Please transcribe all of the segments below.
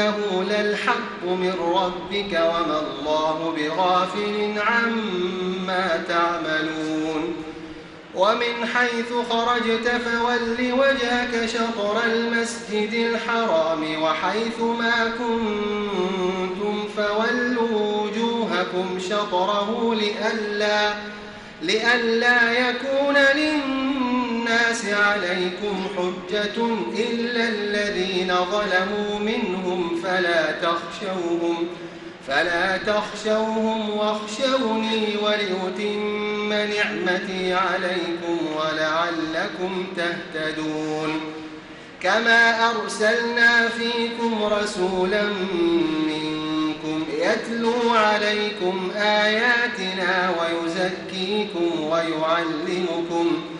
وإنه للحق من ربك وما الله بغافل عما تعملون. ومن حيث خرجت فول وجهك شطر المسجد الحرام وحيث ما كنتم فولوا وجوهكم شطره لئلا لئلا يكون للناس عليكم حجة إلا الذين ظلموا منهم فلا تخشوهم فلا تخشوهم واخشوني ولأتم نعمتي عليكم ولعلكم تهتدون. كما أرسلنا فيكم رسولا منكم يتلو عليكم آياتنا ويزكيكم ويعلمكم ويعلمكم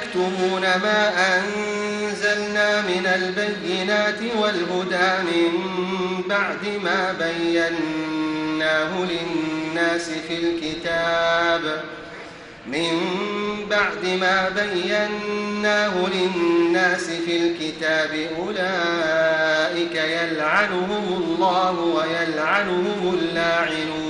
يكتمون ما أنزلنا من البينات والهدى من بعد ما بيناه للناس في الكتاب من بعد ما بيناه للناس في الكتاب أولئك يلعنهم الله ويلعنهم اللاعنون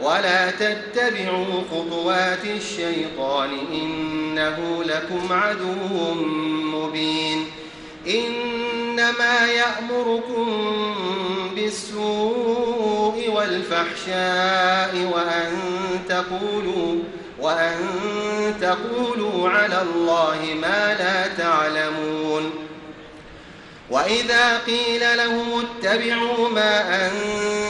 ولا تتبعوا خطوات الشيطان إنه لكم عدو مبين إنما يأمركم بالسوء والفحشاء وأن تقولوا وأن تقولوا على الله ما لا تعلمون وإذا قيل لهم اتبعوا ما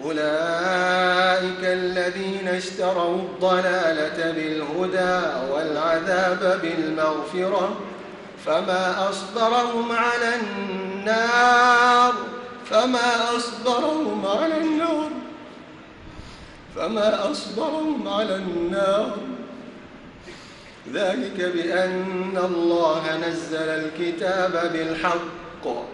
أولئك الذين اشتروا الضلالة بالهدى والعذاب بالمغفرة فما أصبرهم على النار فما أصبرهم على النار فما أصبرهم على النار. ذلك بأن الله نزل الكتاب بالحق.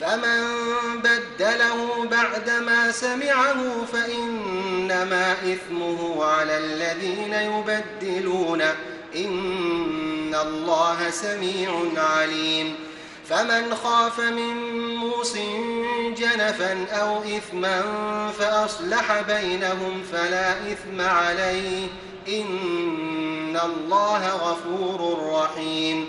فمن بدله بعدما سمعه فإنما إثمه على الذين يبدلون. إن الله سميع عليم. فمن خاف من موص جنفا أو إثما فأصلح بينهم فلا إثم عليه. إن الله غفور رحيم.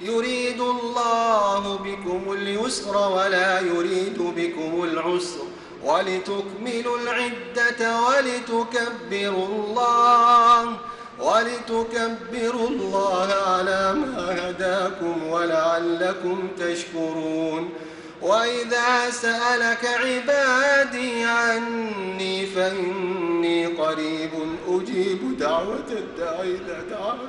يريد الله بكم اليسر ولا يريد بكم العسر ولتكملوا العدة ولتكبروا الله ولتكبروا الله على ما هداكم ولعلكم تشكرون وإذا سألك عبادي عني فإني قريب أجيب دعوة الداعي إذا دعاني.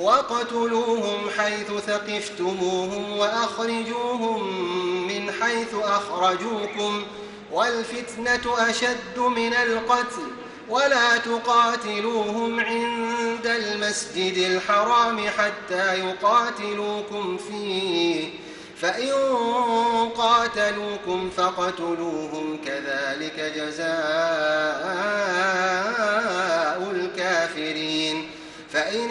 وقتلوهم حيث ثقفتموهم وأخرجوهم من حيث أخرجوكم والفتنة أشد من القتل ولا تقاتلوهم عند المسجد الحرام حتى يقاتلوكم فيه فإن قاتلوكم فقتلوهم كذلك جزاء الكافرين فإن